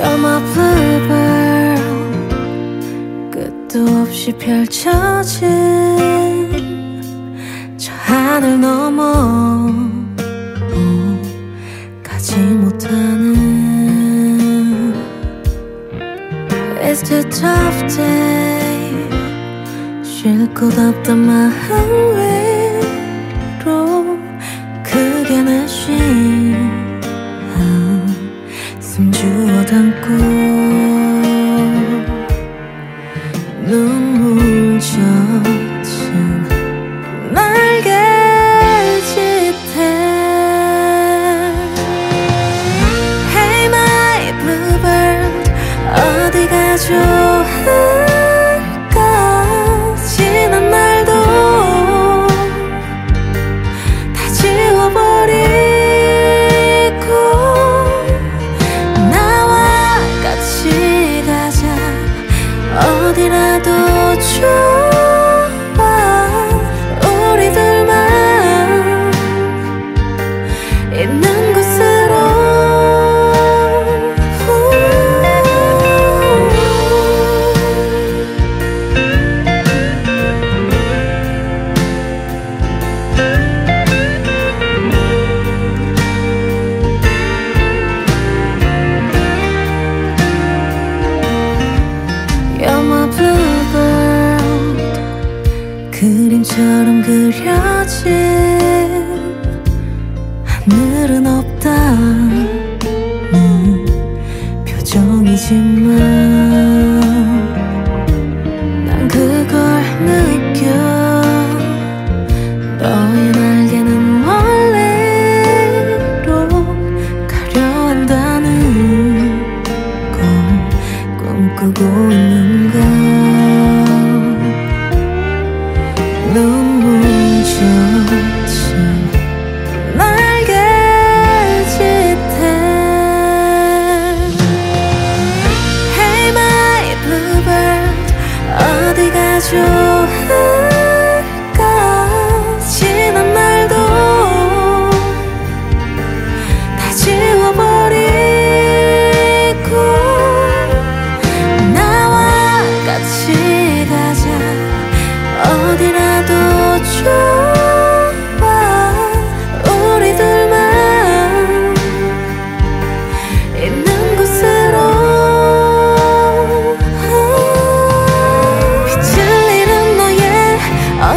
my bluebird. 끝도 없이 펼쳐진 저 하늘 넘어 가지 못하는. It's a tough day. 쉴 곳 없던 마음 위로 크게 내쉬 담고 눈물 젖은 날개짓해 Hey my bluebird 어디 가져 어디라도 좋 그림처럼 그려 눈물 젖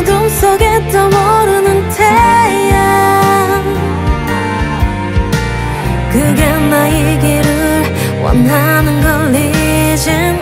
어둠 속에 떠오르는 태양. 그게 나이기를 원하는 걸 이젠